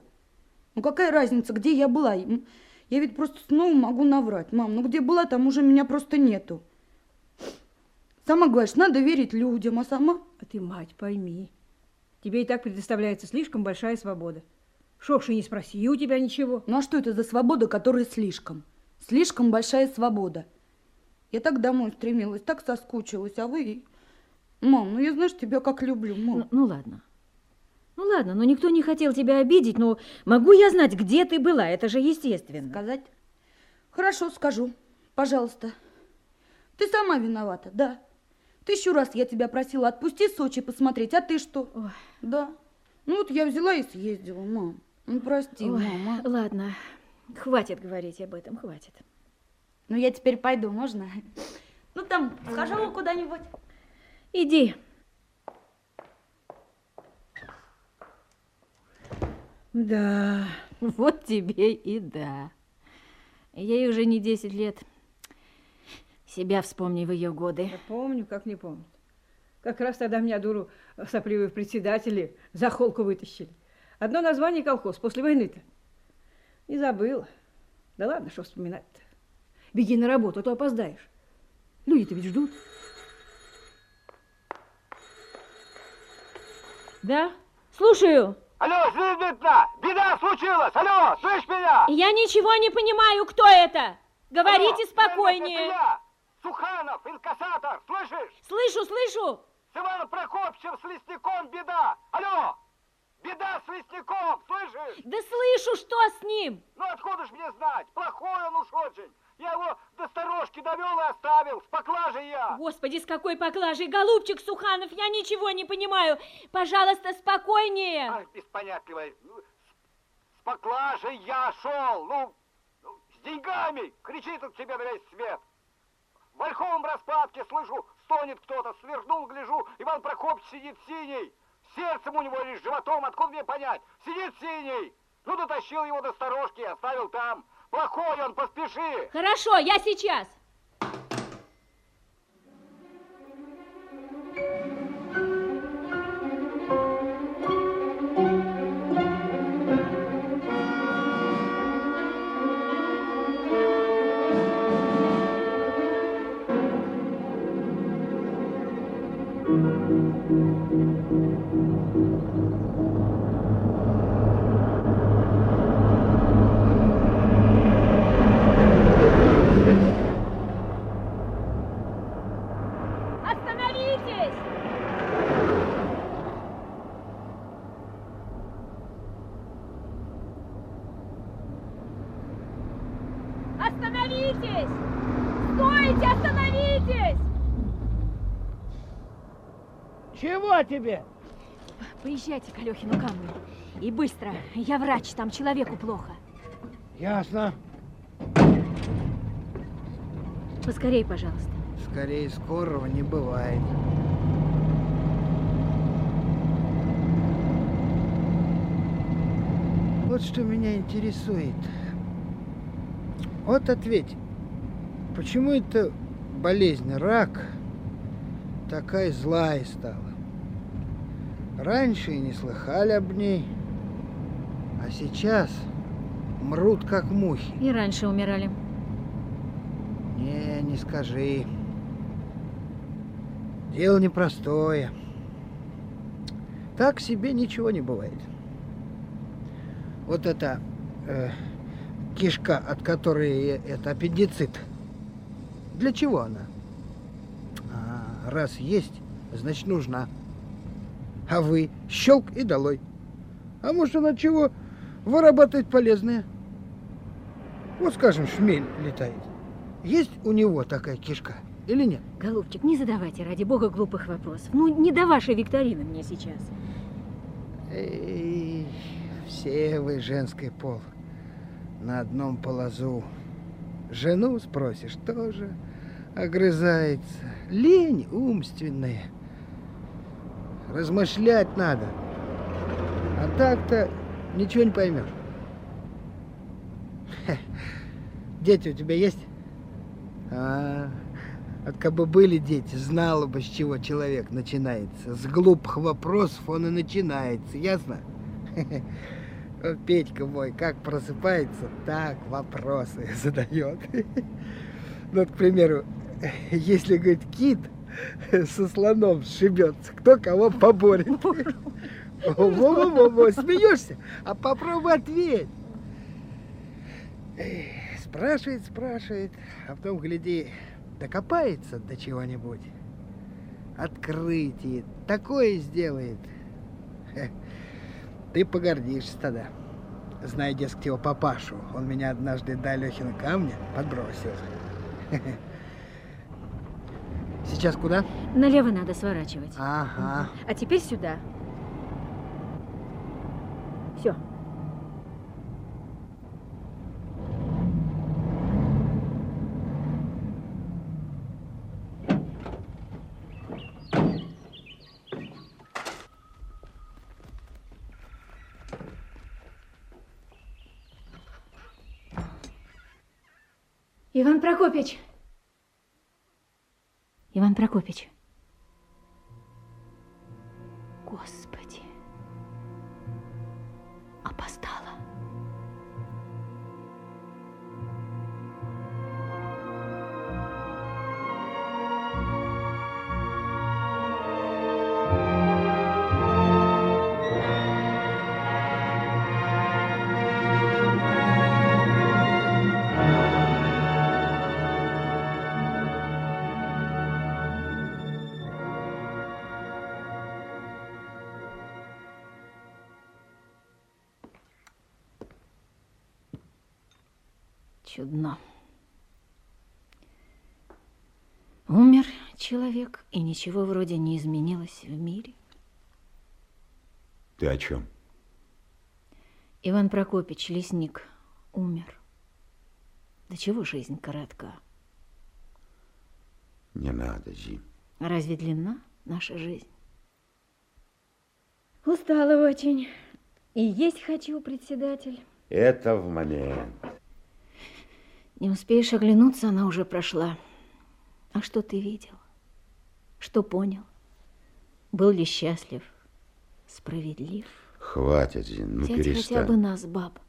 Ну какая разница, где я была? Я ведь просто снова могу наврать. Мам, ну где была, там уже меня просто нету. Сама говоришь, надо верить людям, а сама...
А ты, мать, пойми. Тебе и так предоставляется слишком большая свобода. Шокши не спроси, у тебя ничего.
Ну а что это за свобода, которая слишком? Слишком большая свобода. Я так домой стремилась, так соскучилась, а вы... Мам, ну я, знаешь, тебя как люблю, мам.
Ну, ну ладно. Ну ладно, но никто не хотел тебя обидеть, но могу я знать, где ты была? Это же естественно.
Сказать? Хорошо, скажу. Пожалуйста. Ты сама виновата, да. Тысячу раз я тебя просила отпусти Сочи посмотреть, а ты что?
Ой.
Да. Ну вот я взяла и съездила, мам. Ну прости,
Ой,
мама.
Ладно, хватит говорить об этом, хватит.
Ну я теперь пойду, можно? Ну там, схожу куда-нибудь.
Иди.
Да.
Вот тебе и да. Ей уже не 10 лет. Себя вспомни в ее годы.
Я помню, как не помню. Как раз тогда меня, дуру, сопливые председатели за холку вытащили. Одно название колхоз после войны-то. Не забыла. Да ладно, что вспоминать-то. Беги на работу, а то опоздаешь. Люди-то ведь ждут.
Да? Слушаю.
Алло, Звездно! Беда случилась! Алло, слышь меня?
Я ничего не понимаю, кто это? Говорите
Алло,
спокойнее.
Это я! Суханов, инкассатор, слышишь?
Слышу, слышу.
С Иваном Прокопчем, с лесником беда. Алло, беда с лесником, слышишь?
Да слышу, что с ним.
Ну откуда ж мне знать? Плохой он уж очень. Я его до сторожки довел и оставил. С поклажей я.
Господи, с какой поклажей? Голубчик Суханов, я ничего не понимаю. Пожалуйста, спокойнее.
Ах, беспонятливая. Ну, с поклажей я шел. Ну, ну с деньгами. Кричит он тебе на весь свет. В ольховом распадке слышу, стонет кто-то. Свернул, гляжу, Иван Прокопьевич сидит синий. Сердцем у него или животом, откуда мне понять? Сидит синий. Ну, дотащил его до сторожки, оставил там. Плохой он, поспеши.
Хорошо, я сейчас.
Тебе?
Поезжайте к Алёхину камню. И быстро. Я врач, там человеку плохо.
Ясно.
Поскорей, пожалуйста.
Скорее скорого не бывает. Вот что меня интересует. Вот ответь, почему эта болезнь, рак, такая злая стала? Раньше и не слыхали об ней, а сейчас мрут как мухи.
И раньше умирали.
Не, не скажи. Дело непростое. Так себе ничего не бывает. Вот эта э, кишка, от которой это аппендицит, для чего она? А, раз есть, значит нужна. А вы щелк и долой. А может она чего вырабатывает полезное? Вот скажем, шмель летает. Есть у него такая кишка или нет?
Голубчик, не задавайте ради бога глупых вопросов. Ну, не до вашей викторины мне сейчас.
Эй, все вы женский пол на одном полозу. Жену спросишь, тоже огрызается. Лень умственная. Размышлять надо. А так-то ничего не поймешь. Дети у тебя есть? А, от кабы были дети, знала бы, с чего человек начинается. С глупых вопросов он и начинается, ясно? Петька мой, как просыпается, так вопросы задает. Ну, Вот, к примеру, если, говорит, кит со слоном сшибется, кто кого поборет. Во-во-во-во, смеешься? А попробуй ответь. Спрашивает, спрашивает, а потом, гляди, докопается до чего-нибудь. Открытие такое сделает. Ты погордишься тогда. Зная, дескать, его папашу, он меня однажды до Алехина камня подбросил. Сейчас куда?
Налево надо сворачивать.
Ага.
А теперь сюда. Все. Иван Прокопьевич. Иван Чудно. Умер человек, и ничего вроде не изменилось в мире.
Ты о чем?
Иван Прокопич, лесник, умер. Да чего жизнь коротка?
Не надо, Зин.
Разве длинна наша жизнь? Устала очень. И есть хочу, председатель.
Это в момент.
Не успеешь оглянуться, она уже прошла. А что ты видел? Что понял? Был ли счастлив? Справедлив?
Хватит, Зин, ну
Взять
перестань.
хотя бы нас, баб.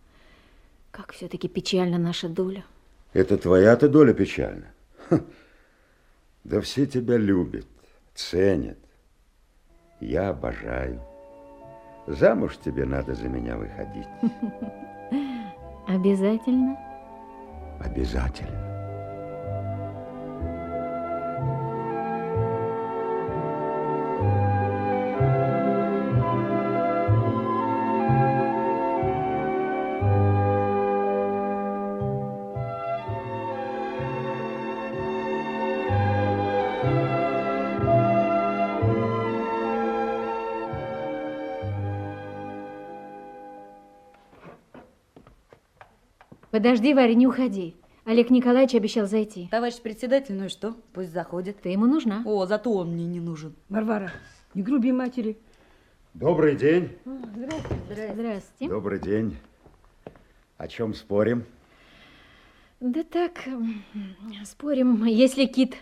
Как все-таки печальна наша доля.
Это твоя-то доля печальна. Ха. Да все тебя любят, ценят. Я обожаю. Замуж тебе надо за меня выходить.
Обязательно?
Обязательно.
Подожди, Варя, не уходи. Олег Николаевич обещал зайти.
Товарищ председатель, ну и что? Пусть заходит.
Ты ему нужна?
О, зато он мне не нужен.
Варвара, не груби матери.
Добрый день.
Здравствуйте. Здравствуйте.
Добрый день. О чем спорим?
Да так, спорим, если кит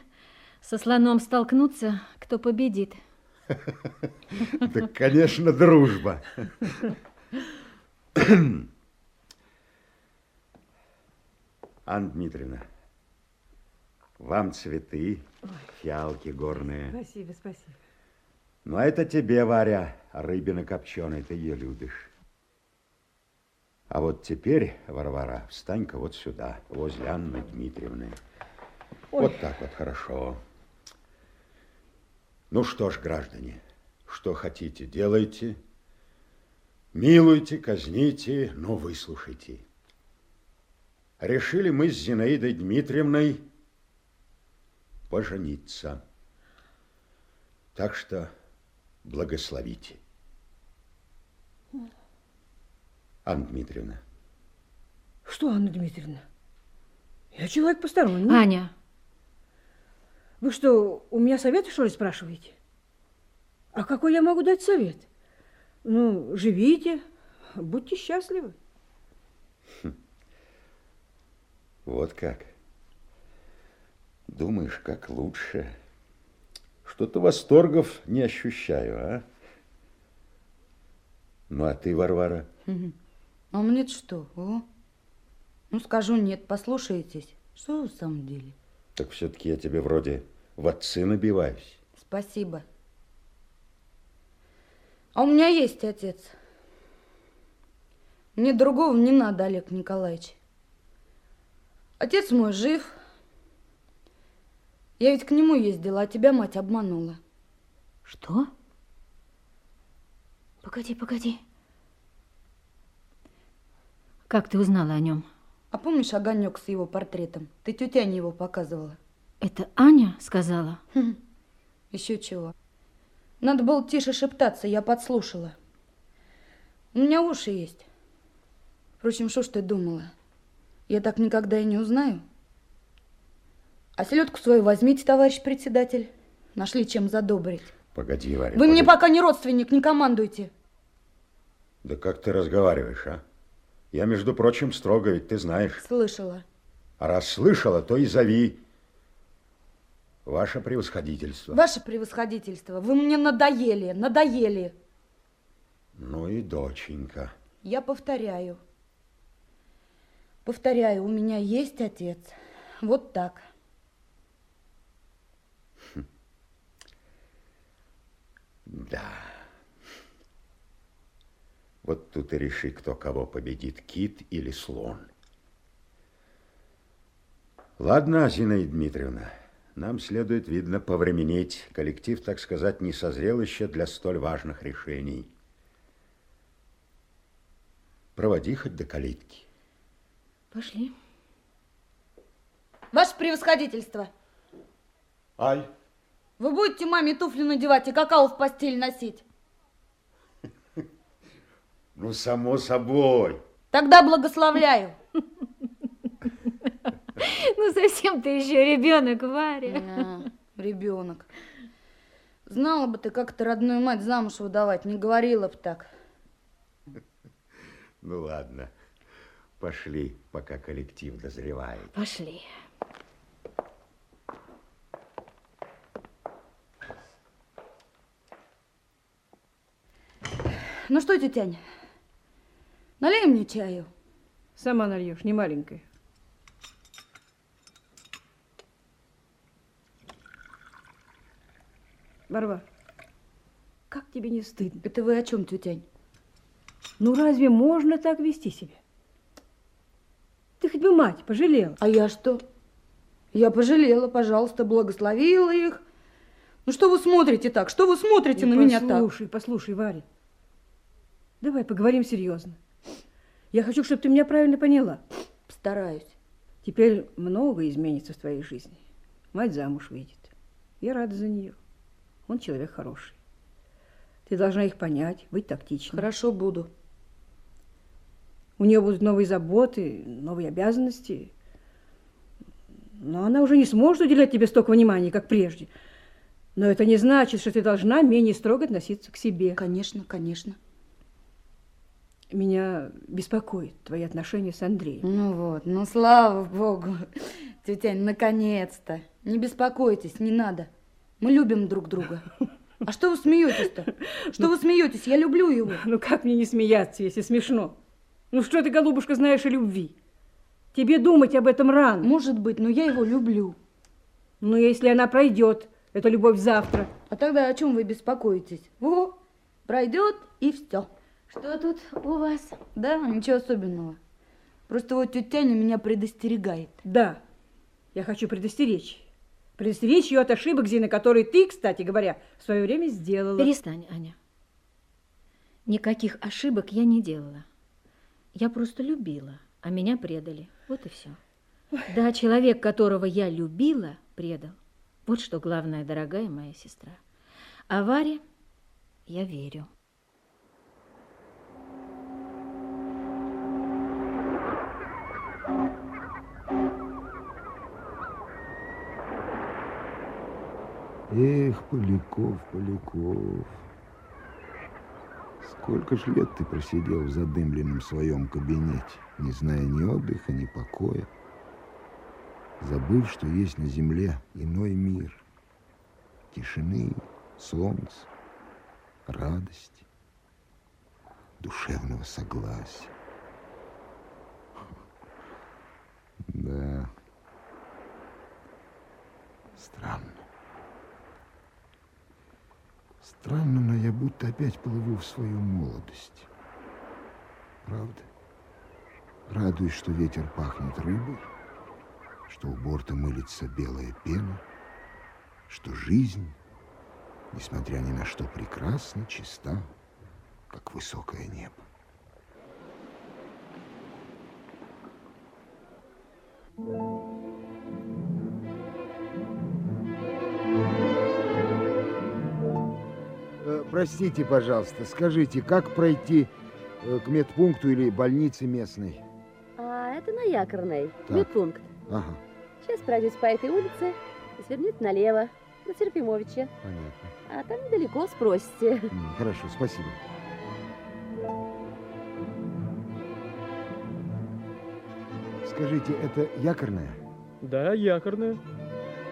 со слоном столкнутся, кто победит?
Так, конечно, дружба. Анна Дмитриевна, вам цветы, фиалки горные.
Спасибо, спасибо.
Ну, а это тебе, Варя, рыбина копченая, ты ее любишь. А вот теперь, Варвара, встань-ка вот сюда, возле Анны Дмитриевны. Вот так вот, хорошо. Ну что ж, граждане, что хотите, делайте. Милуйте, казните, но выслушайте. Решили мы с Зинаидой Дмитриевной пожениться. Так что благословите. Анна Дмитриевна.
Что, Анна Дмитриевна? Я человек посторонний.
Аня,
Вы что, у меня советы, что ли, спрашиваете? А какой я могу дать совет? Ну, живите, будьте счастливы.
Вот как. Думаешь, как лучше? Что-то восторгов не ощущаю, а? Ну, а ты, Варвара?
А мне-то что? О? Ну, скажу нет, послушаетесь. Что вы в самом деле?
Так все-таки я тебе вроде в отцы набиваюсь.
Спасибо. А у меня есть отец. Мне другого не надо, Олег Николаевич. Отец мой жив. Я ведь к нему ездила, а тебя мать обманула.
Что? Погоди, погоди. Как ты узнала о нем?
А помнишь огонек с его портретом? Ты тетя не его показывала.
Это Аня сказала?
Хм, Еще чего. Надо было тише шептаться, я подслушала. У меня уши есть. Впрочем, что ж ты думала? Я так никогда и не узнаю. А селедку свою возьмите, товарищ председатель. Нашли чем задобрить.
Погоди, Варя.
Вы мне
погоди.
пока не родственник, не командуйте.
Да как ты разговариваешь, а? Я, между прочим, строго, ведь ты знаешь.
Слышала.
А раз слышала, то и зови. Ваше превосходительство.
Ваше превосходительство, вы мне надоели, надоели.
Ну и доченька.
Я повторяю. Повторяю, у меня есть отец. Вот так.
Да. Вот тут и реши, кто кого победит, кит или слон. Ладно, Зинаида Дмитриевна, нам следует, видно, повременить. Коллектив, так сказать, не созрел еще для столь важных решений. Проводи хоть до калитки.
Пошли.
Ваше превосходительство.
Ай,
Вы будете маме туфли надевать и какао в постель носить?
Ну, само собой.
Тогда благословляю.
Ну, совсем ты еще ребенок, Варя.
Ребенок. Знала бы ты, как ты родную мать замуж выдавать, не говорила бы так.
Ну, ладно. Пошли, пока коллектив дозревает.
Пошли.
Ну что, тетянь, налей мне чаю.
Сама нальешь, не маленькая. Варвар, как тебе не стыдно?
Это вы о чем, тетянь?
Ну разве можно так вести себя? Ты хоть бы мать пожалела.
А я что? Я пожалела, пожалуйста, благословила их. Ну что вы смотрите так? Что вы смотрите
Ну,
на меня так?
Послушай, послушай, Варя. Давай поговорим серьезно. Я хочу, чтобы ты меня правильно поняла.
Стараюсь.
Теперь много изменится в твоей жизни. Мать замуж выйдет. Я рада за нее. Он человек хороший. Ты должна их понять, быть тактичной.
Хорошо буду.
У нее будут новые заботы, новые обязанности. Но она уже не сможет уделять тебе столько внимания, как прежде. Но это не значит, что ты должна менее строго относиться к себе.
Конечно, конечно.
Меня беспокоит твои отношения с Андреем.
Ну вот, ну слава богу. Тетянь, наконец-то. Не беспокойтесь, не надо. Мы любим друг друга. А что вы смеетесь-то? Что вы смеетесь? Я люблю его.
Ну как мне не смеяться, если смешно? Ну что ты, голубушка, знаешь о любви? Тебе думать об этом рано.
Может быть, но я его люблю.
Но если она пройдет, эта любовь завтра.
А тогда о чем вы беспокоитесь? Во, пройдет и все.
Что тут у вас?
Да, ничего особенного. Просто вот тетя Таня меня предостерегает.
Да, я хочу предостеречь. Предостеречь ее от ошибок, Зина, которые ты, кстати говоря, в свое время сделала.
Перестань, Аня. Никаких ошибок я не делала. Я просто любила, а меня предали. Вот и все. Да, человек, которого я любила, предал. Вот что главное, дорогая моя сестра. А я верю.
Эх, Поляков, Поляков. Сколько ж лет ты просидел в задымленном своем кабинете, не зная ни отдыха, ни покоя, забыв, что есть на земле иной мир, тишины, солнца, радости, душевного согласия. Да, странно. Странно, но я будто опять плыву в свою молодость. Правда? Радуюсь, что ветер пахнет рыбой, что у борта мылится белая пена, что жизнь, несмотря ни на что, прекрасна, чиста, как высокое небо. Э, Простите, пожалуйста, скажите, как пройти э, к медпункту или больнице местной?
А это на Якорной,
Так.
медпункт.
Ага,
Сейчас пройдете по этой улице и сверните налево, на Серпимовича.
понятно.
А там недалеко спросите.
Хорошо, спасибо. Скажите, это якорная?
Да, якорная.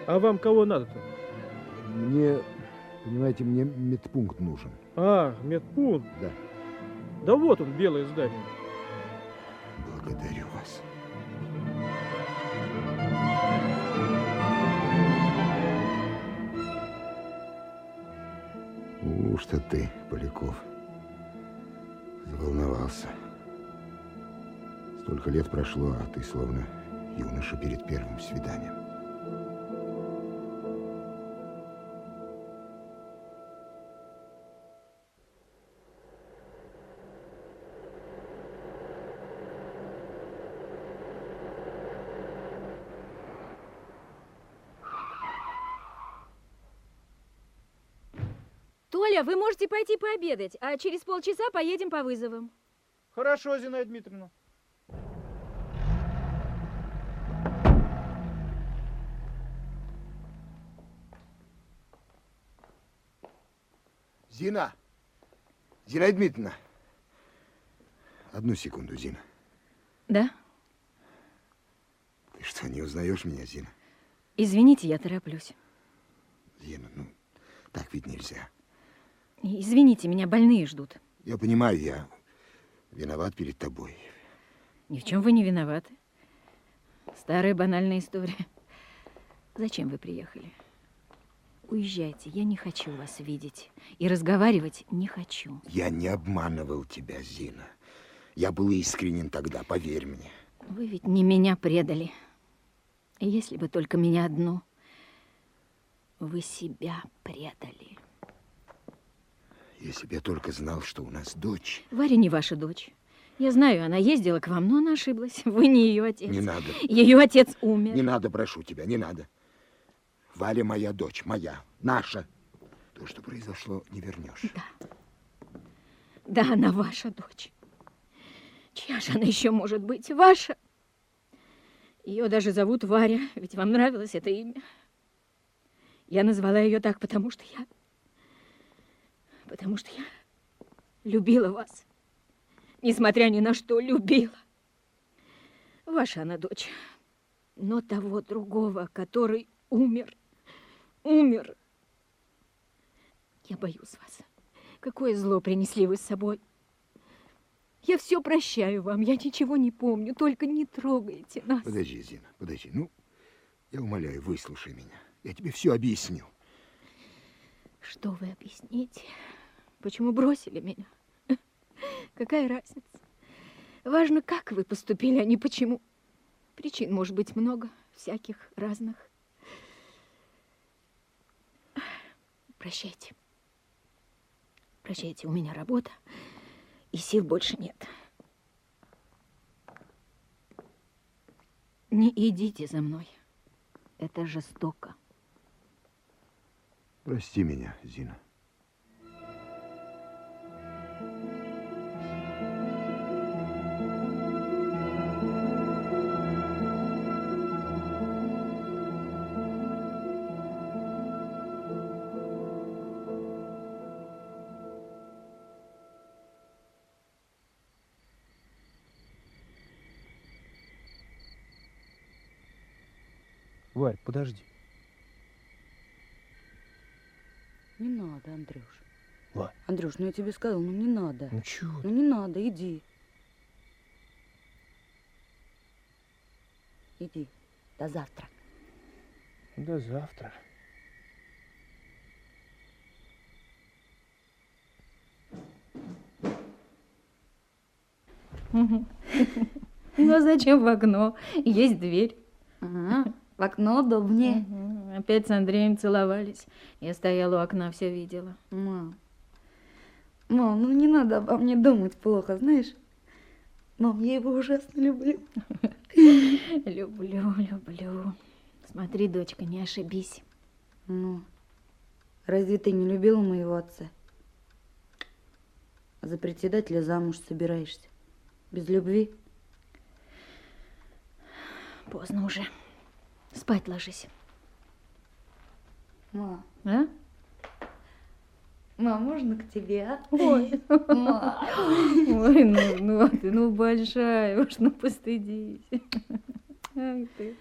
А вам кого надо-то?
Мне, понимаете, мне медпункт нужен.
А, медпункт.
Да.
Да вот он, белое здание.
Благодарю вас. У, что ты, Поляков, заволновался. Столько лет прошло, а ты словно юноша перед первым свиданием.
Вы можете пойти пообедать, а через полчаса поедем по вызовам.
Хорошо, Зинаида Дмитриевна.
Зина! Зинаида Дмитриевна! Одну секунду, Зина.
Да?
Ты что, не узнаешь меня, Зина?
Извините, я тороплюсь.
Зина, ну, так ведь нельзя.
Извините, меня больные ждут.
Я понимаю, я виноват перед тобой.
Ни в чем вы не виноваты. Старая банальная история. Зачем вы приехали? Уезжайте, я не хочу вас видеть. И разговаривать не хочу.
Я не обманывал тебя, Зина. Я был искренен тогда, поверь мне.
Вы ведь не меня предали. Если бы только меня одну, вы себя предали.
Если бы я только знал, что у нас дочь.
Варя не ваша дочь. Я знаю, она ездила к вам, но она ошиблась. Вы не ее отец.
Не надо.
Ее отец умер.
Не надо, прошу тебя, не надо. Валя моя дочь, моя, наша. То, что произошло, не вернешь.
Да. Да, она ваша дочь. Чья же она еще может быть? Ваша. Ее даже зовут Варя, ведь вам нравилось это имя. Я назвала ее так, потому что я... Потому что я любила вас. Несмотря ни на что, любила. Ваша она дочь. Но того другого, который умер, умер. Я боюсь вас. Какое зло принесли вы с собой. Я все прощаю вам, я ничего не помню, только не трогайте нас.
Подожди, Зина, подожди. Ну, я умоляю, выслушай меня. Я тебе все объясню.
Что вы объясните? Почему бросили меня? Какая разница? Важно, как вы поступили, а не почему. Причин может быть много, всяких разных. Прощайте. Прощайте, у меня работа, и сил больше нет. Не идите за мной. Это жестоко.
Прости меня, Зина.
Варь, подожди.
Не надо, Андрюш.
Варь.
Андрюш, ну я тебе сказал, ну не надо.
Ну чего
Ну не надо, иди. Иди. До завтра.
До завтра.
Ну а зачем в окно? Есть дверь.
Ага, в окно удобнее.
Мгм. Опять с Андреем целовались. Я стояла у окна, все видела.
Мам. Мам, ну не надо обо мне думать плохо, знаешь? Мам, я его ужасно люблю.
Люблю, люблю. Смотри, дочка, не ошибись.
Ну, разве ты не любила моего отца? За председателя замуж собираешься. Без любви?
Поздно уже. Спать ложись.
Мам,
А?
мам, можно к тебе, а?
Ой.
Мам.
Ой, ну, ну ты, ну большая, уж ну постыдись. Ай ты.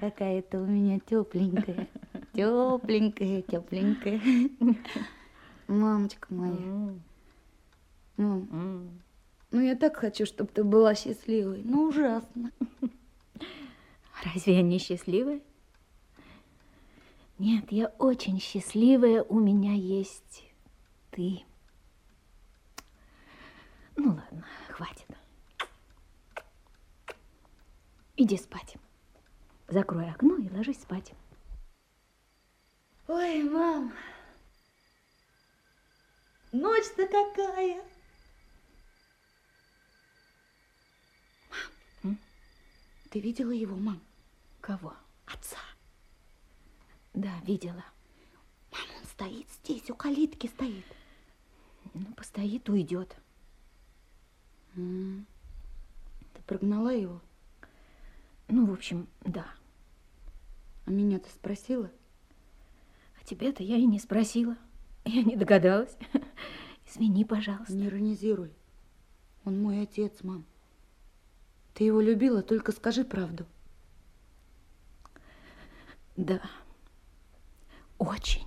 Какая ты у меня тепленькая. Тепленькая, тепленькая. Мамочка моя. Мам,
м.
ну я так хочу, чтобы ты была счастливой. Ну ужасно.
Разве я не счастливая? Нет, я очень счастливая, у меня есть ты. Ну ладно, хватит. Иди спать. Закрой окно и ложись спать.
Ой, мам. Ночь-то какая.
М?
Ты видела его, мам?
Кого?
Отца.
Да, видела.
Мам, он стоит здесь, у калитки стоит.
Ну, постоит, уйдет.
М. Ты прогнала его?
Ну, в общем, да.
А меня ты спросила?
А тебя-то я и не спросила. Я не догадалась. Извини, пожалуйста.
Не иронизируй. Он мой отец, мам. Ты его любила, только скажи правду.
Да. Очень.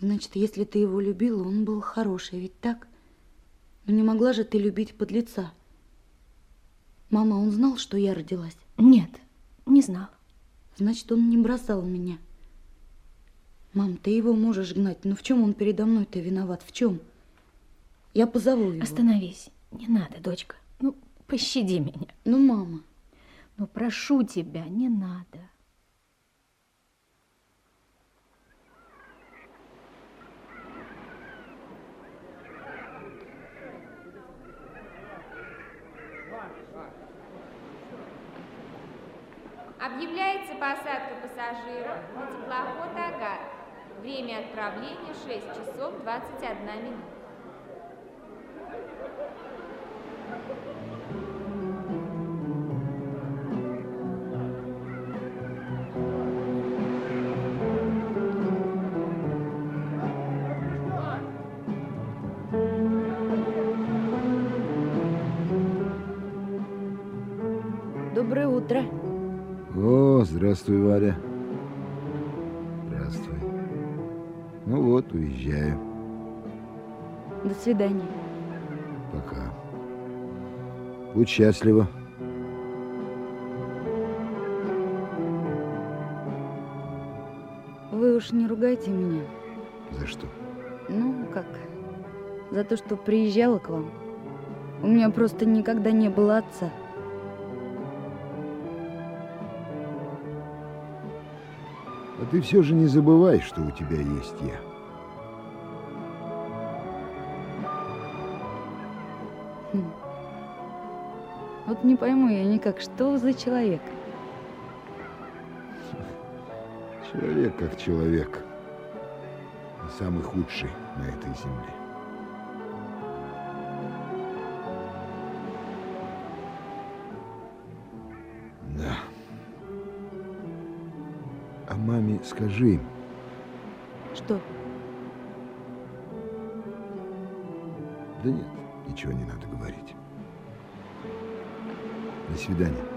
Значит, если ты его любила, он был хороший, ведь так? Но не могла же ты любить подлеца. Мама, он знал, что я родилась?
Нет, не знал.
Значит, он не бросал меня. Мам, ты его можешь гнать, но в чем он передо мной-то виноват? В чем? Я позову его.
Остановись. Не надо, дочка. Ну, пощади меня.
Ну, мама.
Ну, прошу тебя, не надо.
Объявляется посадка пассажиров на теплоход «Агат». Время отправления 6 часов 21 минута.
Здравствуй, Варя. Здравствуй. Ну вот, уезжаю.
До свидания.
Пока. Будь счастлива.
Вы уж не ругайте меня.
За что?
Ну, как? За то, что приезжала к вам. У меня просто никогда не было отца.
Ты все же не забывай, что у тебя есть я.
Хм. Вот не пойму я никак, что за человек?
Человек как человек. Самый худший на этой земле. Скажи,
Что?
да нет, ничего не надо говорить. До свидания.